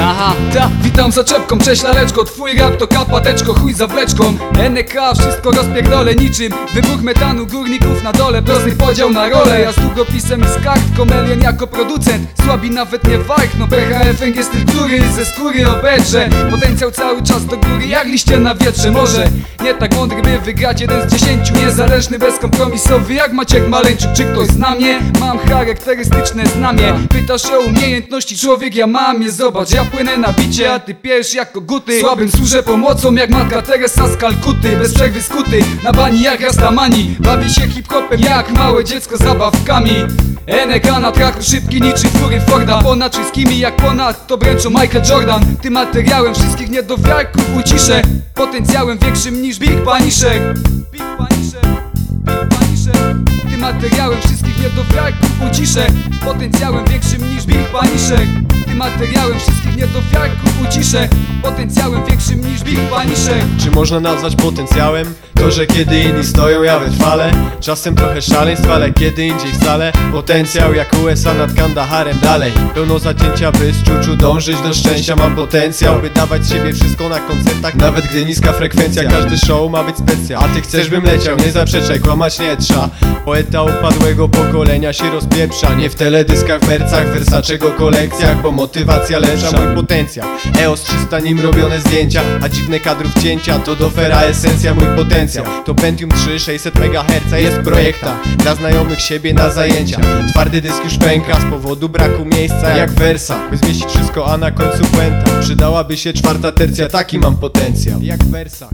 Aha, ta, witam za czepką, cześć laleczko Twój rap to kapateczko, chuj za wleczką. NK, wszystko rozpierdolę niczym. Wybuch metanu, górników na dole Prosty podział na rolę, ja z długopisem i z kart Komelion jako producent, słabi nawet nie wark No PHFNG jest który ze skóry obedrze Potencjał cały czas do góry, jak liście na wietrze Może. Nie tak mądry, by wygrać jeden z dziesięciu Niezależny, bezkompromisowy, jak Maciek Maleńczuk Czy ktoś zna mnie? Mam charakterystyczne znamie. Pytasz o umiejętności, człowiek ja mam je. Zobacz, ja płynę na bicie, a ty piesz jak koguty Słabym służę pomocą, jak matka Teresa z Kalkuty. Bez przerwy skuty, na bani jak Rastamani Bawi się hip-hopem jak małe dziecko zabawkami. NK na traku szybki niczym fury Forda. Ponad wszystkimi jak ponad to wręczą Michael Jordan. Tym materiałem wszystkich niedowiarków uciszę Potencjałem większym niż Big Paniszek. Big Paniszek, wszystkich niedowiarków uciszę Potencjałem większym niż Big Paniszek. Tym materiałem wszystkich niedowiarków uciszę Potencjałem większym niż Big Paniszek. Czy można nazwać potencjałem? To, że kiedy inni stoją, ja wytrwale Czasem trochę szaleństw, ale kiedy indziej wcale. Potencjał jak USA nad Kandaharem dalej. Pełno zacięcia, by z czuczu dążyć do szczęścia. Mam potencjał, by dawać z siebie wszystko na koncertach. Nawet gdy niska frekwencja, każdy show ma być specjal A ty chcesz bym leciał, nie zaprzeczaj, kłamać nie trza. Poeta upadłego pokolenia się rozpieprza. Nie w teledyskach, wercach, wersaczego kolekcjach Bo motywacja lepsza, mój potencjał EOS 300 nim robione zdjęcia A dziwne kadrów cięcia, to do fera esencja. Mój potencjał To Pentium 3, 600 MHz jest projekta Dla znajomych siebie na zajęcia. Twardy dysk już pęka z powodu braku miejsca Jak wersa, by zmieścić wszystko, a na końcu puenta. Przydałaby się czwarta tercja, taki mam potencjał. Jak wersa,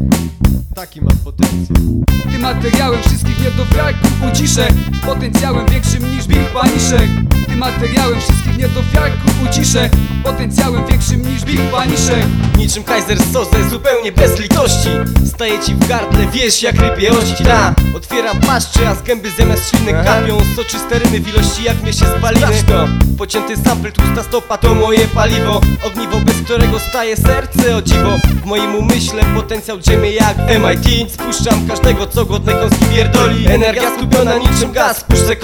taki mam potencjał. Tym materiałem wszystkich niedowiarków uciszę Potencjałem większym niż Big Paniszek. Tym materiałem wszystkich niedowiarków uciszę. Potencjałem większym niż Big Paniszek. Niczym Kaiser Soze, zupełnie bez litości. Staje ci w gardle, wiesz jak rybie ości Ta, otwieram paszczę, a z gęby zamiast śliny kapią Soczyste rymy w ilości jak mnie się spaliny to Pocięty sample, tłusta stopa to moje paliwo. Ogniwo, bez którego staje serce o dziwo. W moim umyśle potencjał drzemie jak MIT Spuszczam każdego co godne kąski pierdoli. Energia skupiona niczym gaz, puszczę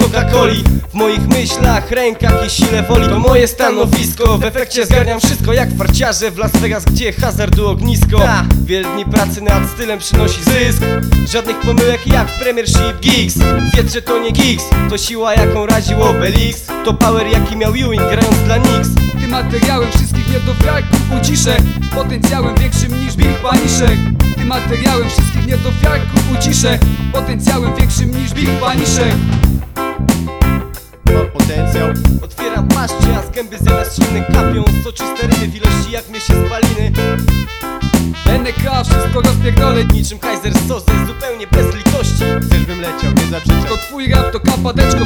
W moich myślach, rękach i sile woli. To moje stanowisko, w efekcie zgarniam wszystko Jak farciarze w Las Vegas, gdzie hazardu ognisko. Ta, wiele dni pracy nad stylem przynosi zysk. Żadnych pomyłek jak w Premiership Geeks. Wiedz, że to nie Geeks, to siła jaką raził Obelix. To power jaki miał Ewing grając dla Knicks. Tym materiałem wszystkich niedowiarków uciszę. Potencjałem większym niż Big Paniszek. Tym materiałem wszystkich niedowiarków uciszę. Potencjałem większym niż Big Paniszek Mam potencjał, Otwieram paszczę, a z gęby zamiast śliny kapią Soczyste rymy w ilości jak mnie się spaliny NK, wszystko rozpierdolę Niczym Kaiser Soze, zupełnie bez litości. Chcesz bym leciał, nie zaprzeczaj To twój rap to kapateczko